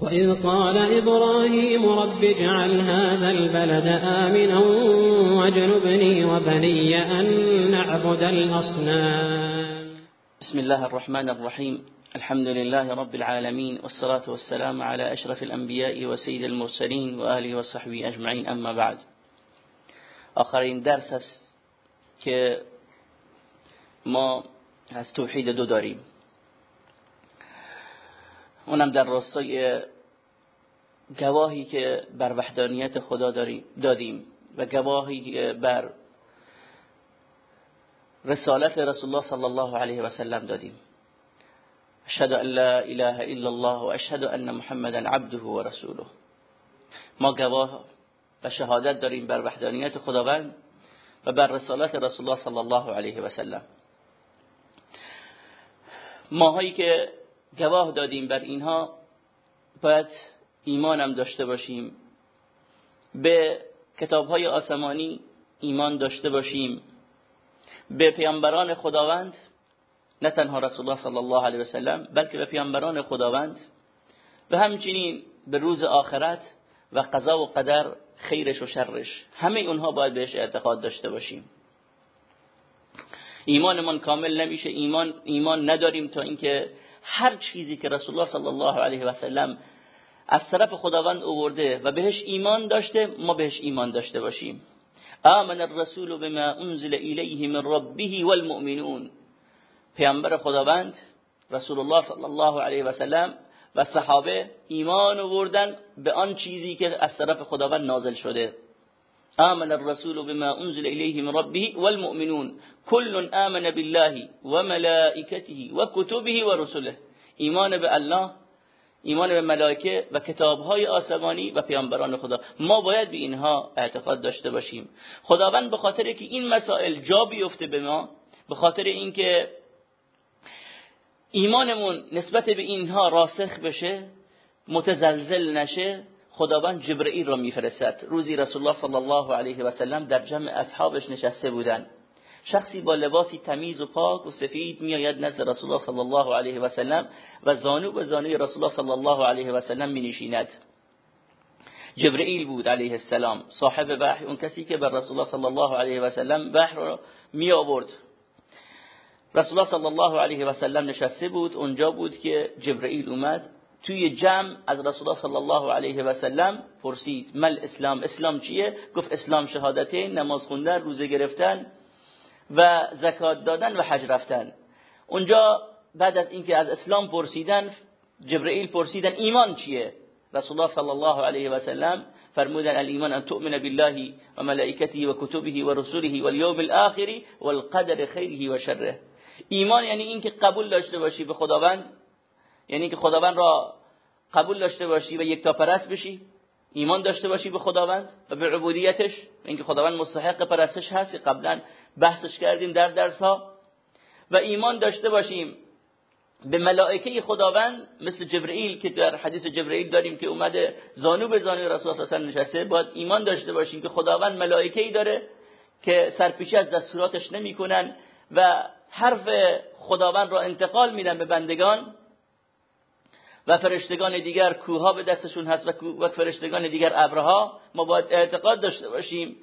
وإذ قال إبراهيم رب اجعل هذا البلد آمنا واجنبني وبني أن نعبد الأصنام. بسم الله الرحمن الرحيم. الحمد لله رب العالمين والصلاة والسلام على أشرف الأنبياء وسيد المرسلين وآله وصحبه أجمعين أما بعد. آخرین درس که ما از توحید دو داریم. اونم در راستای گواهی که بر وحدانیت خدا دادیم و گواهی بر رسالت رسول الله صلی الله علیه و سلم دادیم. اشهد ان لا اله الا الله و اشهد ان محمدا عبده و رسوله. ما گواه و شهادت داریم بر وحدانیت خداوند و بر رسالت رسول الله صلی الله علیه و سلم. ماهایی که گواه دادیم بر اینها باید ایمانم داشته باشیم. به کتابهای آسمانی ایمان داشته باشیم. به پیامبران خداوند نه تنها رسول الله صلی الله علیه و سلم بلکه به پیامبران خداوند. و همچنین به روز آخرت و قضا و قدر خیرش و شرش. همه اونها باید بهش اعتقاد داشته باشیم. ایمانمان کامل نمیشه. ایمان ایمان نداریم تا اینکه هر چیزی که رسول الله صلی الله علیه و سلم از طرف خداوند آورده و بهش ایمان داشته ما بهش ایمان داشته باشیم. آمن الرسول بما انزل الیه من ربه والمؤمنون. پیامبر خداوند رسول الله صلی الله علیه و سلم و صحابه ایمان آوردن به آن چیزی که از طرف خداوند نازل شده. آمن الرسول بما انزل الیه من ربه والمؤمنون. كل آمن بالله وملائكته وكتبه ورسله. ایمان به الله ایمان به ملائکه و کتابهای آسمانی و پیامبران خدا. ما باید به اینها اعتقاد داشته باشیم. خداوند به خاطر که این مسائل جا بیفته به ما به خاطر اینکه ایمانمون نسبت به اینها راسخ بشه متزلزل نشه خداوند جبرئیل را میفرستد. روزی رسول الله صلی الله علیه و سلم در جمع اصحابش نشسته بودند. شخصی با لباسی تمیز و پاک و سفید میآید نزد رسول الله صلی الله علیه و سلم و زانو به زانوی رسول الله صلی الله علیه و سلم می نشیند جبرئیل بود علیه السلام. صاحب وحی اون کسی که بر رسول الله صلی الله علیه و سلم وحی را می آورد رسول الله صلی الله علیه و سلم نشسته بود. اونجا بود که جبرئیل اومد. توی جمع از رسول الله صلی الله علیه و سلم پرسید مل اسلام؟ اسلام چیه؟ گفت اسلام شهادتین نماز خوندن روزه گرفتن و زکات دادن و حج رفتن. اونجا بعد از اینکه از اسلام پرسیدن جبرئیل پرسیدن ایمان چیه؟ رسول الله صلی الله علیه و سلم فرمودن الایمان ان تؤمن بالله و ملائکته و کتبه و رسوله و اليوم الاخر والقدر خیره و شره. ایمان یعنی اینکه قبول داشته باشی به خداوند یعنی که خداوند را قبول داشته باشی و یک تا پرست بشی ایمان داشته باشی به خداوند و به عبودیتش اینکه خداوند مستحق پرستش هست که قبلا بحثش کردیم در درس ها و ایمان داشته باشیم به ملائکه خداوند مثل جبرئیل که در حدیث جبرئیل داریم که اومده زانو به زانو رسول الله صلی نشسته. باید ایمان داشته باشیم که خداوند ملائکه ای داره که سرپیچی از دستوراتش نمی‌کنن و حرف خداوند را انتقال میدن به بندگان. و فرشتگان دیگر کوها به دستشون هست و فرشتگان دیگر ابرها ما باید اعتقاد داشته باشیم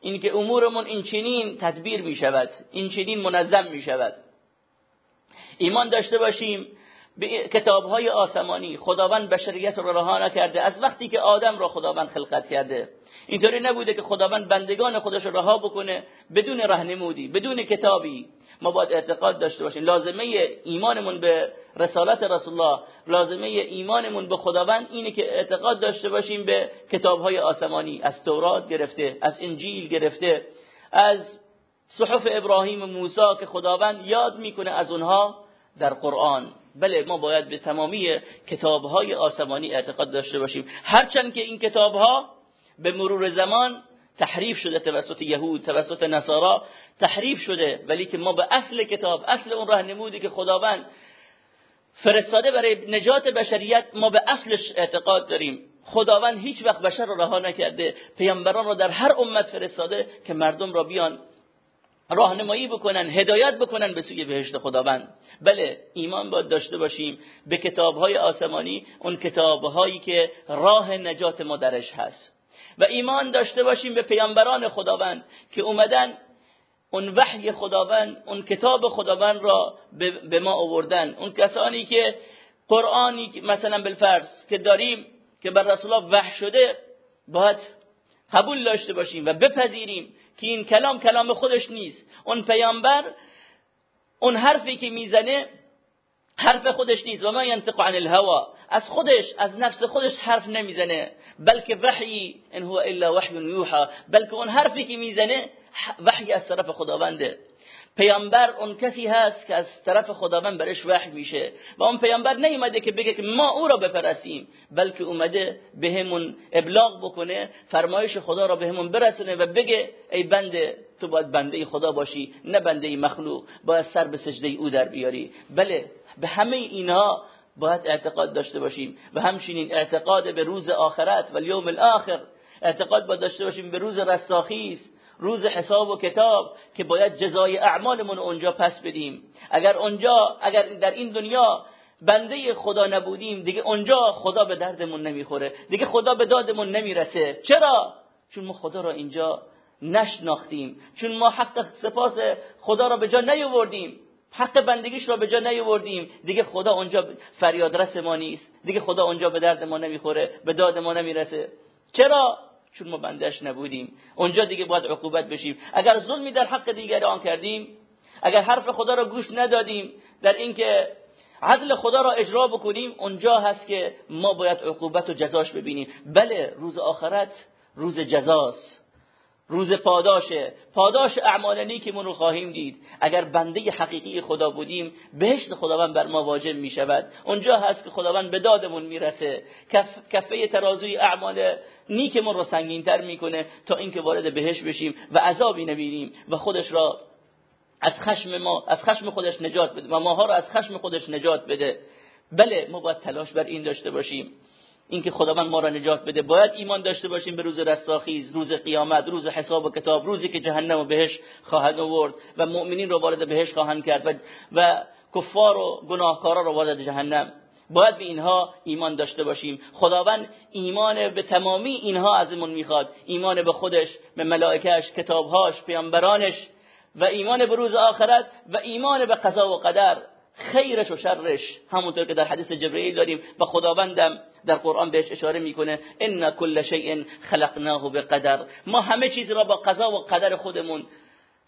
اینکه امورمون این چنین تدبیر می شود این چنین منظم می شود ایمان داشته باشیم به کتاب های آسمانی خداوند بشریت را رها نکرده از وقتی که آدم را خداوند خلقت کرده. اینطوری نبوده که خداوند بندگان خودش را رها بکنه بدون رهنمودی بدون کتابی. ما باید اعتقاد داشته باشیم. لازمه ایمانمون به رسالت رسول الله لازمه ایمانمون به خداوند اینه که اعتقاد داشته باشیم به کتابهای آسمانی. از تورات گرفته از انجیل گرفته از صحف ابراهیم و موسی که خداوند یاد می‌کنه از اونها در قرآن. بله ما باید به تمامی کتابهای آسمانی اعتقاد داشته باشیم. هرچند که این کتابها به مرور زمان تحریف شده توسط یهود توسط نصارا تحریف شده ولی که ما به اصل کتاب اصل اون راهنمودی که خداوند فرستاده برای نجات بشریت ما به اصلش اعتقاد داریم. خداوند هیچ وقت بشر را رها نکرده پیامبران را در هر امت فرستاده که مردم را بیان. راهنمایی بکنن هدایت بکنن به سوی بهشت خداوند. بله ایمان باید داشته باشیم. به کتابهای آسمانی اون کتابهایی که راه نجات ما درش هست. و ایمان داشته باشیم به پیامبران خداوند که اومدن اون وحی خداوند اون کتاب خداوند را به ما آوردن. اون کسانی که قرآنی مثلا بالفرض که داریم که بر رسول الله وحی شده باید قبول داشته باشیم و بپذیریم که این کلام کلام خودش نیست. اون پیامبر اون حرفی که می‌زنه حرف خودش نیست. و ما ینطق عن الهوا از خودش از نفس خودش حرف نمی‌زنه. بلکه وحی ان هو الا وحی یوحى. بلکه اون حرفی که می‌زنه وحی از طرف خداونده. پیامبر اون کسی هست که از طرف خداوند برش وحی میشه و اون پیامبر نیومده که بگه که ما او را بپرستیم بلکه اومده بهمون ابلاغ بکنه فرمایش خدا را بهمون برسونه و بگه ای بنده تو باید بنده خدا باشی نه بنده مخلوق باید سر به سجده او در بیاری. بله به همه اینها باید اعتقاد داشته باشیم و همچنین اعتقاد به روز آخرت و یوم الاخر اعتقاد باید داشته باشیم به روز رستاخیز. روز حساب و کتاب که باید جزای اعمالمون اونجا پس بدیم. اگر اونجا اگر در این دنیا بنده خدا نبودیم دیگه اونجا خدا به دردمون نمی‌خوره. دیگه خدا به دادمون نمی‌رسه. چرا؟ چون ما خدا را اینجا نشناختیم. چون ما حق سپاس خدا را به جا نیاوردیم. حق بندگیش را به جا نیاوردیم. دیگه خدا اونجا فریاد رس ما نیست. دیگه خدا اونجا به درد ما نمی‌خوره به داد ما نمی‌رسه. چرا؟ چون ما بندش نبودیم. اونجا دیگه باید عقوبت بشیم. اگر ظلمی در حق دیگران کردیم اگر حرف خدا را گوش ندادیم در اینکه عدل خدا را اجرا بکنیم اونجا هست که ما باید عقوبت و جزاش ببینیم. بله روز آخرت روز جزاست. روز پاداشه پاداش اعمال نیکمون رو خواهیم دید. اگر بنده حقیقی خدا بودیم بهشت خداوند بر ما واجب می شود اونجا هست که خداوند به دادمون می‌رسه. کف، کفه ترازوی اعمال نیکمون رو سنگینتر می‌کنه تا اینکه وارد بهشت بشیم و عذابی نبینیم و خودش را از خشم ما از خشم خودش نجات بده و ماها را از خشم خودش نجات بده. بله ما باید تلاش بر این داشته باشیم. اینکه خداوند ما را نجات بده. باید ایمان داشته باشیم به روز رستاخیز روز قیامت روز حساب و کتاب روزی که جهنم و بهش خواهد آورد و مؤمنین رو وارد بهش خواهند کرد و, و کفار و گناهکارا رو وارد جهنم. باید به اینها ایمان داشته باشیم. خداوند ایمان به تمامی اینها ازمون می‌خواد. ایمان به خودش به ملائکش کتابهاش پیامبرانش و ایمان به روز آخرت و ایمان به قضا و قدر. خیرش و شرش. همونطور که در حدیث جبرئیل داریم و خداوندم در قرآن بهش اشاره می‌کنه ان کل شیء خلقناه بقدر. ما همه چیز را با قضا و قدر خودمون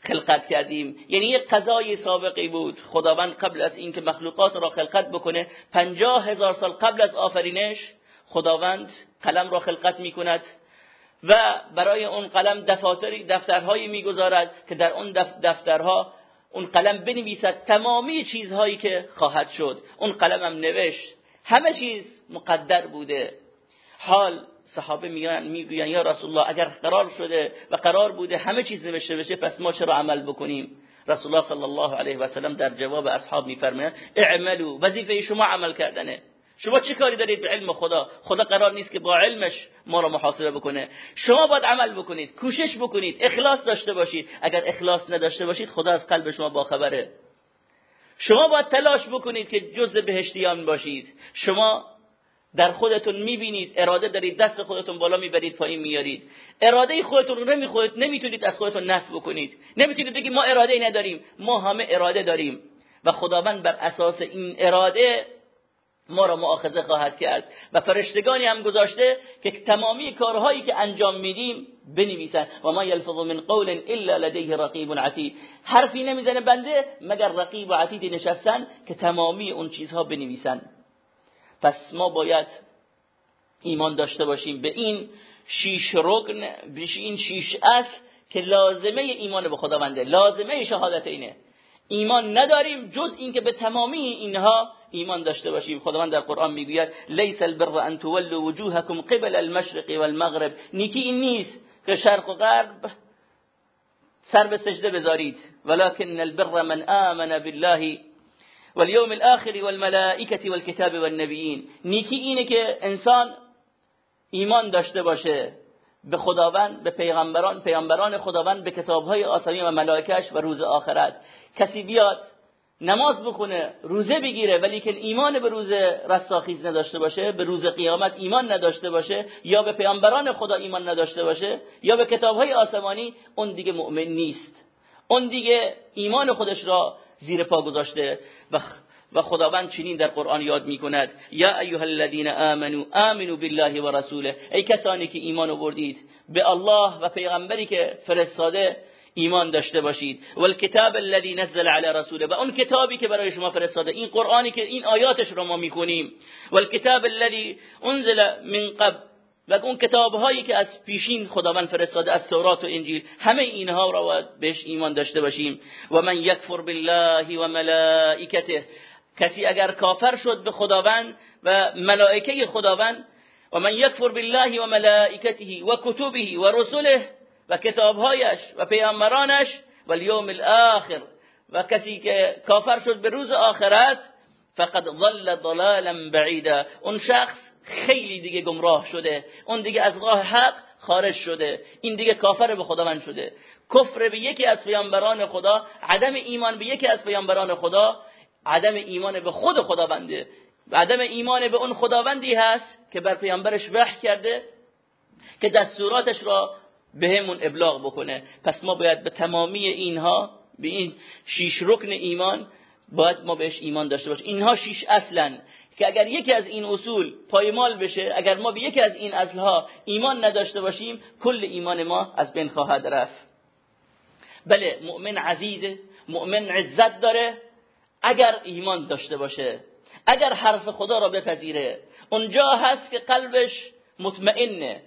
خلقت کردیم. یعنی یک قضای سابقی بود. خداوند قبل از اینکه مخلوقات را خلقت بکنه پنجاه هزار سال قبل از آفرینش خداوند قلم را خلقت می‌کند و برای اون قلم دفاتری دفترهایی می‌گذارد که در اون دفترها اون قلم بنویسد تمامی چیزهایی که خواهد شد. اون قلم هم نوشت. همه چیز مقدر بوده. حال صحابه میگن می‌گوین یا رسول الله اگر قرار شده و قرار بوده همه چیز نوشته بشه پس ما چرا عمل بکنیم؟ رسول الله صلی الله علیه و سلم در جواب اصحاب میفرمایند اعملوا وظیفه شما عمل کردنه. شما چه کاری دارید به علم خدا؟ خدا قرار نیست که با علمش ما رو محاسبه بکنه. شما باید عمل بکنید کوشش بکنید اخلاص داشته باشید. اگر اخلاص نداشته باشید خدا از قلب شما باخبره. شما باید تلاش بکنید که جز بهشتیان باشید. شما در خودتون می‌بینید اراده دارید دست خودتون بالا می‌برید پایین میارید اراده خودتون رو نمی‌خواید نمی‌تونید از خودتون نفی بکنید. نمی‌تونید بگید ما اراده نداریم ما همه اراده داریم. و خداوند بر اساس این اراده ما را مؤاخذه خواهد کرد. و فرشتگانی هم گذاشته که تمامی کارهایی که انجام میدیم بنویسن. و ما یلفظ من قول الا لدیه رقیب عتید. حرفی نمی‌زنه بنده مگر رقیب و عتید نشستن که تمامی اون چیزها بنویسن. پس ما باید ایمان داشته باشیم به این شیش رکن به این شیش اصل که لازمه ایمان به خداونده لازمه شهادت اینه. ایمان نداریم جز اینکه به تمامی اینها ایمان داشته باشیم. خداوند در قرآن می‌گوید لیس البر ان تولوا وجوهکم قبل المشرق والمغرب. نیکی این نیست که شرق و غرب سر به سجده بذارید. ولكن البر من آمن بالله واليوم الاخر والملائكه والكتاب والنبيين نیکی اینه که انسان ایمان داشته باشه به خداوند به پیغمبران پیامبران خداوند به کتابهای آسمانی و ملائکش و روز آخرت. کسی بیاد نماز بخونه روزه بگیره ولی که ایمان به روز رستاخیز نداشته باشه به روز قیامت ایمان نداشته باشه یا به پیامبران خدا ایمان نداشته باشه یا به کتابهای آسمانی اون دیگه مؤمن نیست. اون دیگه ایمان خودش را زیر پا گذاشته و و خداوند چنین در قرآن یاد می‌کند. یا ایها الذين آمنوا آمنوا بالله و رسوله. ای کسانی که ایمان آوردید به الله و پیغمبری که فرستاده ایمان داشته باشید. و الکتاب الذي نزل على رسوله. و اون کتابی که برای شما فرستاده. این قرآنی که این آیاتش رو ما می‌خونیم. و الکتاب الذي انزل من قبل. و اون کتاب هایی که از پیشین خداوند فرستاده از تورات و انجیل. همه اینها را بهش ایمان داشته باشیم. و من یکفر بالله و ملائکته. کسی اگر کافر شد به خداوند و ملائکه خداوند و من یکفر بالله و ملائکته و کتبه و رسله و کتابهایش و پیامبرانش و اليوم الاخر. و کسی که کافر شد به روز آخرت فقد ضل ضلالا بعیدا. اون شخص خیلی دیگه گمراه شده. اون دیگه از راه حق خارج شده. این دیگه کافر به خداوند شده. کفر به یکی از پیامبران خدا عدم ایمان به یکی از پیامبران خدا عدم ایمان به خود خداونده. و عدم ایمان به اون خداوندی هست که بر پیامبرش وحی کرده که دستوراتش را بهمون ابلاغ بکنه. پس ما باید به تمامی اینها به این شیش رکن ایمان باید ما بهش ایمان داشته باشیم. اینها شیش اصلا که اگر یکی از این اصول پایمال بشه اگر ما به یکی از این اصلها ایمان نداشته باشیم کل ایمان ما از بین خواهد رفت. بله مؤمن عزیزه مؤمن عزت داره اگر ایمان داشته باشه. اگر حرف خدا را بپذیره اونجا هست که قلبش مطمئنه.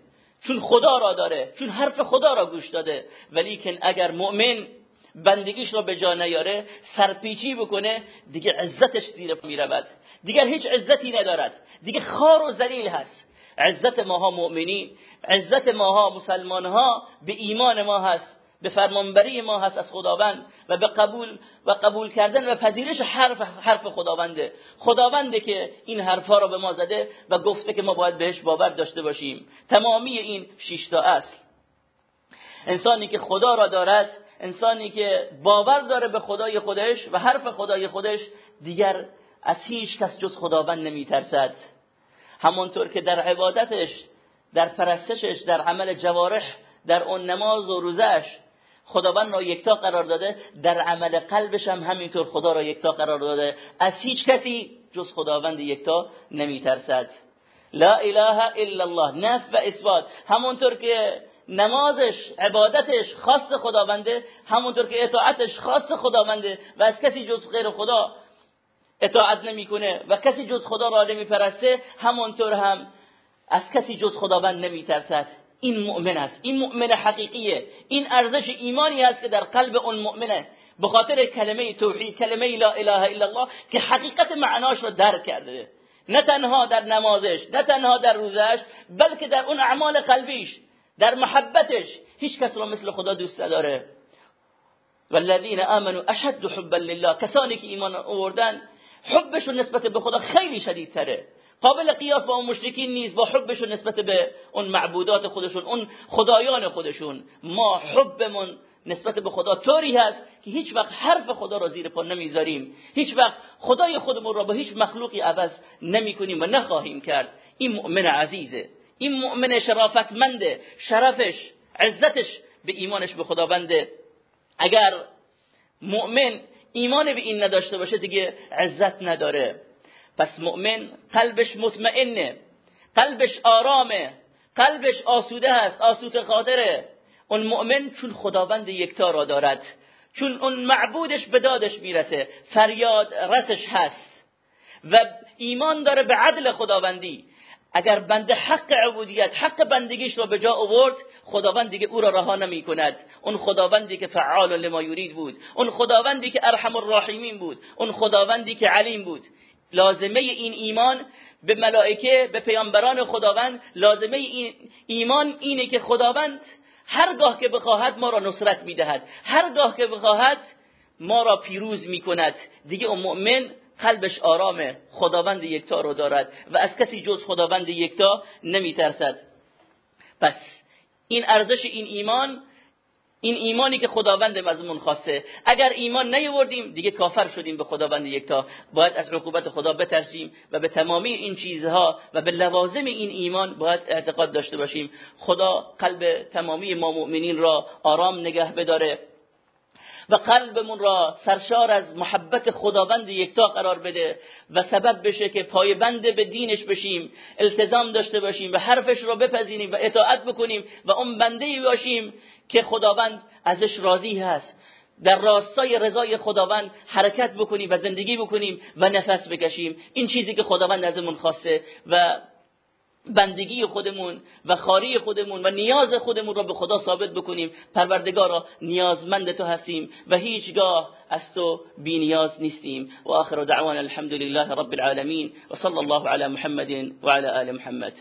چون خدا را داره چون حرف خدا را گوش داده. ولیکن اگر مؤمن بندگیش را به جا نیاره سرپیچی بکنه دیگه عزتش زیر می‌رود. دیگر هیچ عزتی ندارد. دیگه خار و ذلیل هست. عزت ماها مؤمنین عزت ماها مسلمان ها به ایمان ما هست. به فرمانبری ما هست از خداوند و به قبول و قبول کردن و پذیرش حرف حرف خداونده. خداونده که این حرفها را به ما زده و گفته که ما باید بهش باور داشته باشیم. تمامی این شش تا اصل. انسانی که خدا را دارد انسانی که باور داره به خدای خودش و حرف خدای خودش دیگر از هیچ کس جز خداوند نمیترسد. همانطور که در عبادتش در پرستشش در عمل جوارح در اون نماز و روزش خداوند را یکتا قرار داده در عمل قلبش هم همینطور خدا را یکتا قرار داده. از هیچ کسی جز خداوند یکتا نمیترسد. لا اله الا الله نف و اثبات. همونطور که نمازش عبادتش خاص خداونده همونطور که اطاعتش خاص خداونده. و از کسی جز غیر خدا اطاعت نمی‌کنه و کسی جز خدا را نمیپرسته همونطور هم از کسی جز خداوند نمیترسد. این مؤمن است. این مؤمن حقیقیه. این ارزش ایمانی است که در قلب اون مؤمنه. به خاطر کلمه توحید کلمه لا اله الا الله که حقیقت معناش رو درک کرده. نه تنها در نمازش نه تنها در روزش بلکه در اون اعمال قلبیش در محبتش. هیچ کس رو مثل خدا دوست نداره. والذین آمنوا اشد حبا لله. کسانی که ایمان آوردن حبشون نسبت به خدا خیلی شدیدتره. قابل قیاس با اون مشرکین نیست با حبشون نسبت به اون معبودات خودشون اون خدایان خودشون. ما حبمون نسبت به خدا طوری هست که هیچ وقت حرف خدا را زیر پا نمی‌ذاریم. هیچ وقت خدای خودمون را با هیچ مخلوقی عوض نمی کنیم و نخواهیم کرد. این مؤمن عزیزه. این مؤمن شرافتمنده. شرفش عزتش به ایمانش به خداونده. اگر مؤمن ایمان به این نداشته باشه دیگه عزت نداره. پس مؤمن قلبش مطمئنه. قلبش آرامه. قلبش آسوده هست آسوده خاطره. اون مؤمن چون خداوند یکتا را دارد چون اون معبودش به دادش می‌رسه فریاد رسش هست. و ایمان داره به عدل خداوندی. اگر بنده حق عبودیت حق بندگیش را به جا آورد خداوند دیگه او را رها نمی کند اون خداوندی که فعال لما یرید بود اون خداوندی که ارحم الراحمین بود اون خداوندی که علیم بود. لازمه این ایمان به ملائکه به پیامبران خداوند لازمه این ایمان اینه که خداوند هرگاه که بخواهد ما را نصرت می‌دهد. هرگاه که بخواهد ما را پیروز می‌کند. دیگه اون مؤمن قلبش آرامه. خداوند یکتا رو دارد و از کسی جز خداوند یکتا نمیترسد. پس این ارزش این ایمان این ایمانی که خداوند از خواسته. اگر ایمان نیوردیم دیگه کافر شدیم به خداوند یکتا. باید از عقوبت خدا بترسیم و به تمامی این چیزها و به لوازم این ایمان باید اعتقاد داشته باشیم. خدا قلب تمامی ما مؤمنین را آرام نگه بداره. و قلبمون را سرشار از محبت خداوند یکتا قرار بده و سبب بشه که پایبند به دینش بشیم التزام داشته باشیم و حرفش را بپذیریم و اطاعت بکنیم و اون بنده باشیم که خداوند ازش راضی هست. در راستای رضای خداوند حرکت بکنیم و زندگی بکنیم و نفس بکشیم. این چیزی که خداوند ازمون خواسته و بندگی خودمون و خاری خودمون و نیاز خودمون را به خدا ثابت بکنیم. پروردگارا نیازمند تو هستیم و هیچگاه از تو بی نیاز نیستیم. و آخر دعوانا الحمد لله رب العالمین. و صلی الله علی محمد و علی آل محمد.